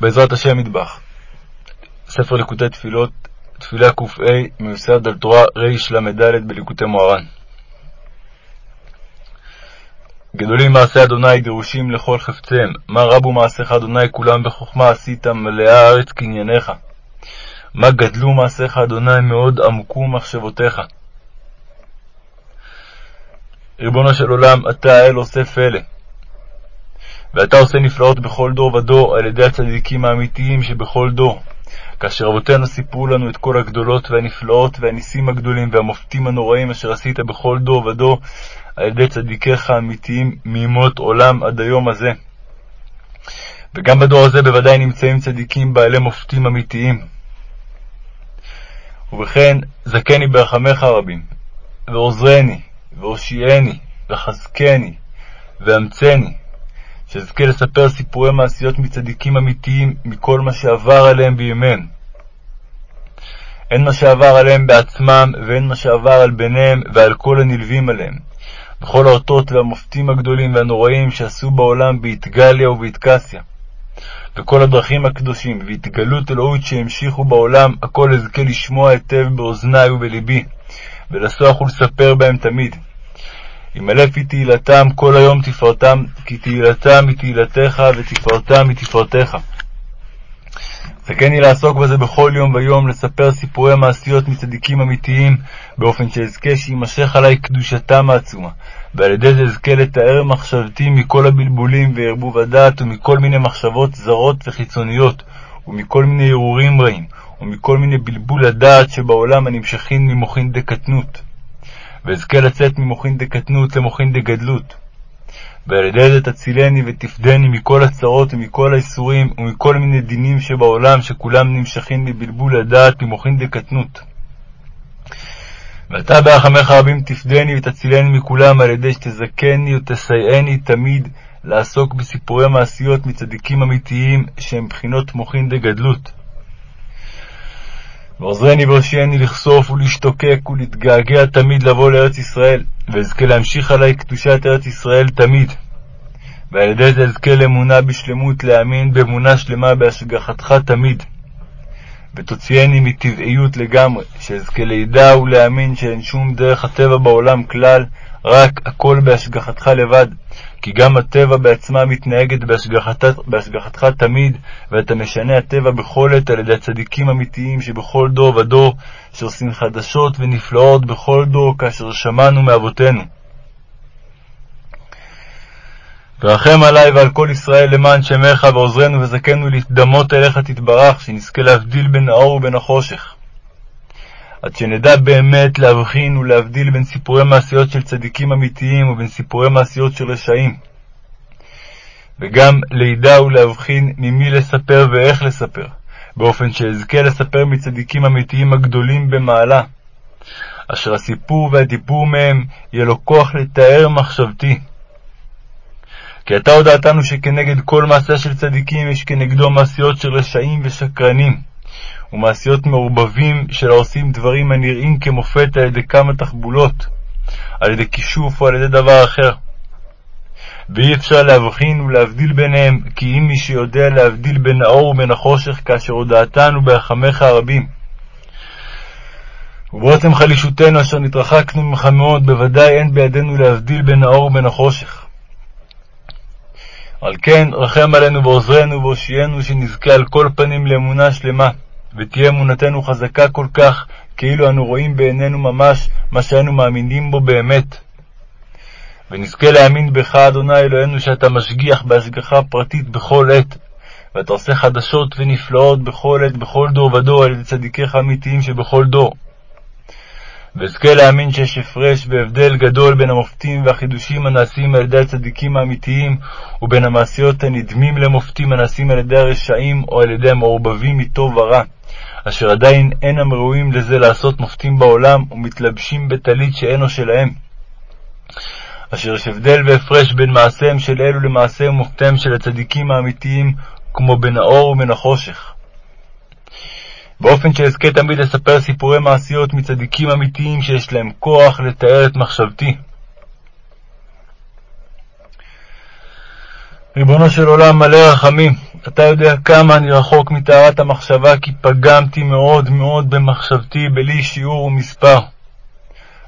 בעזרת השם מטבח. ספר ליקוטי תפילות, תפילה ק"ה, מיוסד על תורה רל"ד בליקוטי מוהר"ן. גדולים מעשי אדוני דרושים לכל חפציהם, מה רבו מעשיך אדוני כולם בחוכמה עשית מלאה הארץ קנייניך. מה גדלו מעשיך אדוני מאוד עמקו מחשבותיך. ריבונו של עולם, אתה האל עושה פלא. ואתה עושה נפלאות בכל דור ודור על ידי הצדיקים האמיתיים שבכל דור. כאשר אבותינו סיפרו לנו את כל הגדולות והנפלאות והניסים הגדולים והמופתים הנוראים אשר עשית בכל דור ודור על ידי צדיקיך האמיתיים מימות עולם עד היום הזה. וגם בדור הזה בוודאי נמצאים צדיקים בעלי מופתים אמיתיים. ובכן, זכני ברחמך הרבים, ועוזרני, והושיעני, וחזקני, ואמצני, שאזכה לספר סיפורי מעשיות מצדיקים אמיתיים מכל מה שעבר עליהם בימיהם. הן מה שעבר עליהם בעצמם, והן מה שעבר על בניהם ועל כל הנלווים עליהם. וכל האותות והמופתים הגדולים והנוראים שעשו בעולם באתגליה ובאתקסיה. וכל הדרכים הקדושים והתגלות אלוהות שהמשיכו בעולם, הכל אזכה לשמוע היטב באוזני ובלבי, ולסוח ולספר בהם תמיד. ימלא פי תהילתם כל היום תפארתם, כי תהילתם מתהילתך ותפארתם מתפארתך. זכני לעסוק בזה בכל יום ויום, לספר סיפורי מעשיות מצדיקים אמיתיים, באופן שאזכה שימשך עלי קדושתם העצומה, ועל ידי זה אזכה לתאר מחשבתי מכל הבלבולים וערבוב הדעת, ומכל מיני מחשבות זרות וחיצוניות, ומכל מיני הרהורים רעים, ומכל מיני בלבול הדעת שבעולם הנמשכים ממוחין דקטנות. ואזכה לצאת ממוחין דקטנות למוחין דגדלות. ועל ידי זה תצילני ותפדני מכל הצרות ומכל האיסורים ומכל מיני דינים שבעולם שכולם נמשכים מבלבול הדעת ממוחין דקטנות. ואתה ברחמך רבים תפדני ותצילני מכולם על ידי שתזכני ותסייעני תמיד לעסוק בסיפורי מעשיות מצדיקים אמיתיים שהם בחינות מוחין דגדלות. ועוזרני והושיעני לכסוף ולהשתוקק ולהתגעגע תמיד לבוא לארץ ישראל, ואזכה להמשיך עלי קדושת ארץ ישראל תמיד. ועל ידי זה אזכה לאמונה בשלמות, להאמין באמונה שלמה בהשגחתך תמיד. ותוציאני מטבעיות לגמרי, שאזכה לידע ולהאמין שאין שום דרך הטבע בעולם כלל, רק הכל בהשגחתך לבד, כי גם הטבע בעצמה מתנהגת בהשגחת, בהשגחתך תמיד, ואתה משנה הטבע בכל עת על ידי הצדיקים האמיתיים שבכל דור ודור, שעושים חדשות ונפלאות בכל דור, כאשר שמענו מאבותינו. ורחם עלי ועל כל ישראל למען שמך, ועוזרנו וזכנו להתדמות אליך תתברך, שנזכה להבדיל בין האור ובין החושך. עד שנדע באמת להבחין ולהבדיל בין סיפורי מעשיות של צדיקים אמיתיים ובין סיפורי מעשיות של רשעים. וגם לידע ולהבחין ממי לספר ואיך לספר, באופן שאזכה לספר מצדיקים אמיתיים הגדולים במעלה, אשר הסיפור והדיבור מהם יהיה לו כוח לתאר מחשבתי. כי אתה הודעתנו שכנגד כל מעשה של צדיקים יש כנגדו מעשיות של רשעים ושקרנים. ומעשיות מעורבבים של העושים דברים הנראים כמופת על ידי כמה תחבולות, על ידי כישוף או על ידי דבר אחר. ואי אפשר להבחין ולהבדיל ביניהם, כי אם מי שיודע להבדיל בין האור ובין החושך, כאשר הודעתנו ברחמך הרבים. ובעצם חלישותנו אשר נתרחקנו ממך מאוד, בוודאי אין בידינו להבדיל בין האור ובין החושך. על כן, רחם עלינו ועוזרנו והושיענו, שנזכה על כל פנים לאמונה שלמה. ותהיה אמונתנו חזקה כל כך, כאילו אנו רואים בעינינו ממש מה שאנו מאמינים בו באמת. ונזכה להאמין בך, אדוני אלוהינו, שאתה משגיח בהשגחה פרטית בכל עת, ואתה עושה חדשות ונפלאות בכל עת, בכל דור ודור, על ידי צדיקיך האמיתיים שבכל דור. ואזכה להאמין שיש הפרש והבדל גדול בין המופתים והחידושים הנעשים על ידי הצדיקים האמיתיים, ובין המעשיות הנדמים למופתים הנעשים על ידי הרשעים או על ידי המעורבבים מטוב ורע. אשר עדיין אינם ראויים לזה לעשות מופתים בעולם, ומתלבשים בטלית שאינו שלהם. אשר יש הבדל והפרש בין מעשיהם של אלו למעשיהם ומופתיהם של הצדיקים האמיתיים, כמו בין האור ובין החושך. באופן שאזכה תמיד לספר סיפורי מעשיות מצדיקים אמיתיים שיש להם כוח לתאר את מחשבתי. ריבונו של עולם מלא רחמים, אתה יודע כמה אני רחוק מטהרת המחשבה, כי פגמתי מאוד מאוד במחשבתי בלי שיעור ומספר.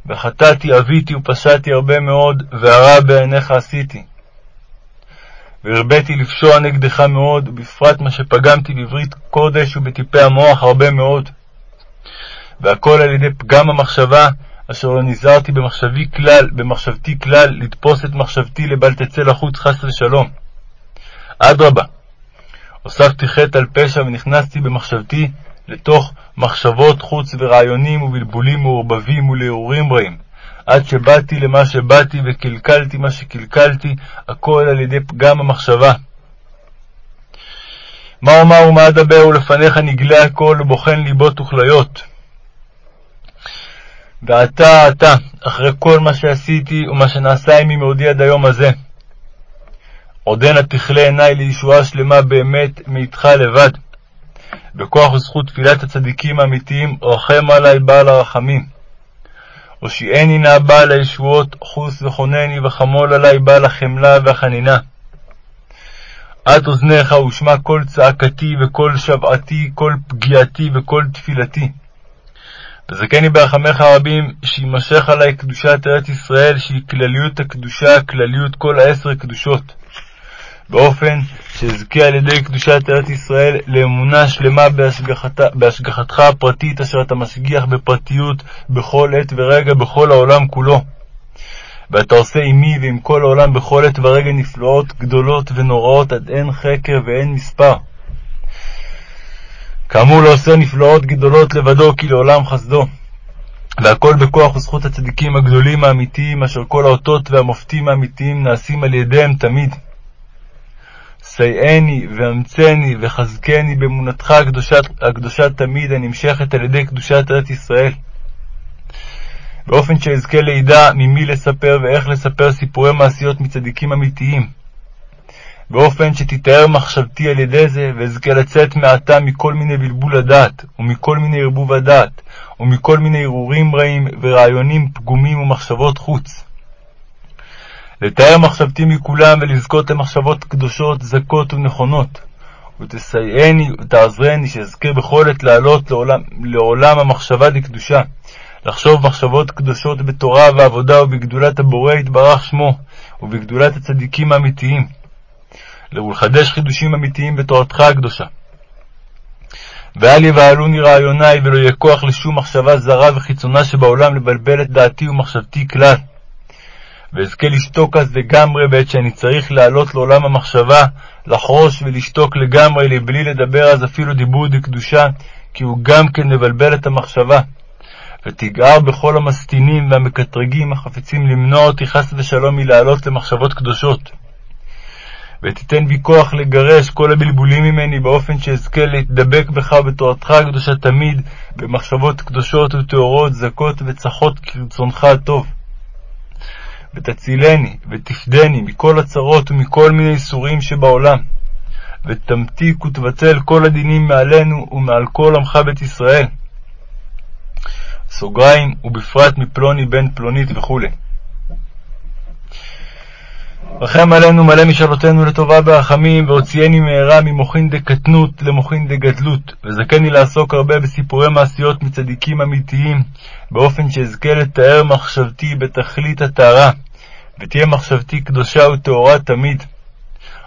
וחטאתי, עוויתי ופשעתי הרבה מאוד, והרע בעיניך עשיתי. והרביתי לפשוע נגדך מאוד, ובפרט מה שפגמתי בברית קודש ובטיפי המוח הרבה מאוד. והכל על ידי פגם המחשבה, אשר לא נזהרתי במחשבי כלל, במחשבתי כלל, לתפוס את מחשבתי לבל תצא לחוץ חס ושלום. אדרבה, הוספתי חטא על פשע ונכנסתי במחשבתי לתוך מחשבות חוץ ורעיונים ובלבולים מעורבבים ולהרהורים רעים, עד שבאתי למה שבאתי וקלקלתי מה שקלקלתי, הכל על ידי פגם המחשבה. מה אומר ומה אדבר ולפניך נגלה הכל ובוחן ליבות וכליות. ועתה עתה, אחרי כל מה שעשיתי ומה שנעשה עמי מעודי עד היום הזה, עודנה תכלה עיני לישועה שלמה באמת מאיתך לבד. בכוח וזכות תפילת הצדיקים האמיתיים, רחם עלי בעל הרחמים. הושיעני נא בעל הישועות, חוס וכונני וחמול עלי בעל החמלה והחנינה. את אוזניך ושמע כל צעקתי וכל שבעתי, כל פגיעתי וכל תפילתי. וזכני ברחמך הרבים, שימשך עלי קדושת ארץ ישראל, שהיא כלליות הקדושה, כלליות כל העשר קדושות. באופן שאזכה על ידי קדושת ארץ ישראל לאמונה שלמה בהשגחת, בהשגחתך הפרטית, אשר אתה משגיח בפרטיות בכל עת ורגע בכל העולם כולו. ואתה עושה עמי ועם כל העולם בכל עת ורגע נפלאות גדולות ונוראות עד אין חקר ואין מספר. כאמור לא עושה נפלאות גדולות לבדו כי לעולם חסדו. והכל בכוח וזכות הצדיקים הגדולים האמיתיים, אשר כל האותות והמופתים האמיתיים נעשים על ידיהם תמיד. סייעני ואמצני וחזקני באמונתך הקדושה, הקדושה תמיד הנמשכת על ידי קדושת ארץ ישראל. באופן שאזכה לידע ממי לספר ואיך לספר סיפורי מעשיות מצדיקים אמיתיים. באופן שתתאר מחשבתי על ידי זה, ואזכה לצאת מעתה מכל מיני בלבול הדעת, ומכל מיני ערבוב הדעת, ומכל מיני הרהורים רעים ורעיונים פגומים ומחשבות חוץ. לתאר מחשבתי מכולם ולזכות למחשבות קדושות, זכות ונכונות. ותסייעני ותעזרני שאזכה בכל עת לעלות לעולם, לעולם המחשבה לקדושה, לחשוב מחשבות קדושות בתורה ועבודה ובגדולת הבורא יתברך שמו, ובגדולת הצדיקים האמיתיים, ולחדש חידושים אמיתיים בתורתך הקדושה. ואל יבהלוני רעיוני ולא יהיה כוח לשום מחשבה זרה וחיצונה שבעולם לבלבל את דעתי ומחשבתי כלל. ואזכה לשתוק אז לגמרי בעת שאני צריך לעלות לעולם המחשבה, לחרוש ולשתוק לגמרי לבלי לדבר אז אפילו דיבור דקדושה, כי הוא גם כן מבלבל את המחשבה. ותגער בכל המסטינים והמקטרגים החפצים למנוע אותי חס ושלום מלעלות למחשבות קדושות. ותיתן בי כוח לגרש כל הבלבולים ממני באופן שאזכה להתדבק בך ובתורתך הקדושה תמיד, במחשבות קדושות וטהורות, זכות וצחות כרצונך הטוב. ותצילני ותפדני מכל הצרות ומכל מיני איסורים שבעולם, ותמתיק ותבטל כל הדינים מעלינו ומעל כל עמך בית ישראל. סוגריים, ובפרט מפלוני בן פלונית וכו'. רחם עלינו מלא משאלותינו לטובה ברחמים, והוציאני מהרה ממוחין דקטנות למוחין דגדלות, וזכני לעסוק הרבה בסיפורי מעשיות מצדיקים אמיתיים, באופן שאזכה לתאר מחשבתי בתכלית הטהרה, ותהיה מחשבתי קדושה וטהורה תמיד.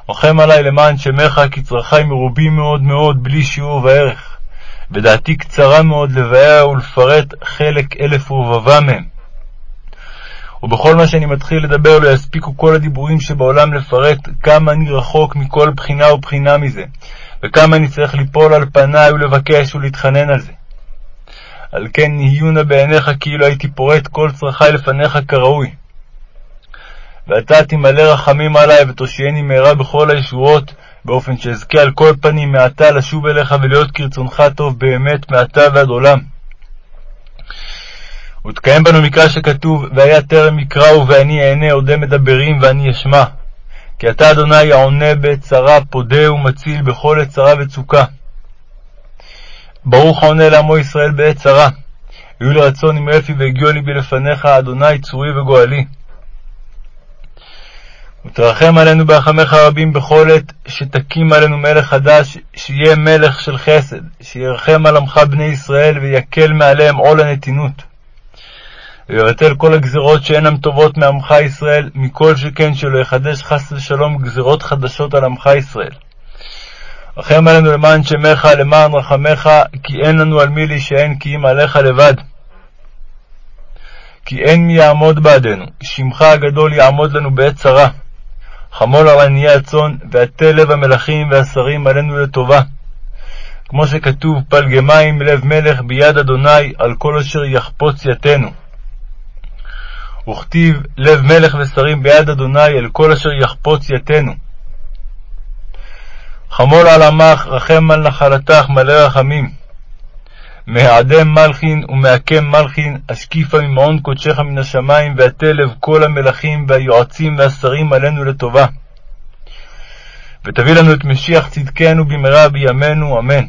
רחם עלי למען שמך, כי צרכי מרובים מאוד מאוד, בלי שיעור וערך, ודעתי קצרה מאוד לבאר ולפרט חלק אלף ורבבה מהם. ובכל מה שאני מתחיל לדבר לא יספיקו כל הדיבורים שבעולם לפרט כמה אני רחוק מכל בחינה ובחינה מזה, וכמה אני צריך ליפול על פניי ולבקש ולהתחנן על זה. על כן נהיו נא בעיניך כאילו הייתי פורט כל צרכי לפניך כראוי. ואתה תמלא רחמים עלי ותושייני מהרה בכל הישועות, באופן שאזכה על כל פנים מעתה לשוב אליך ולהיות כרצונך טוב באמת מעתה ועד עולם. ותקיים בנו מקרא שכתוב, והיה טרם יקראו ואני אענה עודי מדברים ואני אשמע. כי אתה, אדוני, העונה בעת צרה, פודה ומציל בכל עת צרה וצוקה. ברוך העונה לעמו ישראל בעת צרה. היו לרצון עם רפי והגיעו ליבי לפניך, אדוני צורי וגואלי. ותרחם עלינו ברחמך הרבים בכל עת, שתקים עלינו מלך חדש, שיהיה מלך של חסד, שירחם על עמך בני ישראל, ויקל מעליהם עול הנתינות. ויבטל כל הגזרות שאינן טובות מעמך ישראל, מכל שכן שלא יחדש חס ושלום גזרות חדשות על עמך ישראל. רחם עלינו למען שמך, למען רחמך, כי אין לנו על מי להישען, כי אם עליך לבד. כי אין מי יעמוד בעדנו, שמך הגדול יעמוד לנו בעת צרה. חמול על עניי הצאן, והטה לב המלכים והשרים עלינו לטובה. כמו שכתוב, פלגי מים לב מלך ביד אדוני, על כל אשר יחפוץ יתנו. וכתיב, לב מלך ושרים ביד אדוני, על כל אשר יחפוץ יתנו. חמול על עמך, רחם על נחלתך, מלא רחמים. מהעדם מלכין ומעקם מלכין, השקיפה ממעון קודשך מן השמיים, והטה לב כל המלכים והיועצים והשרים עלינו לטובה. ותביא לנו את משיח צדקנו במהרה בימינו, אמן.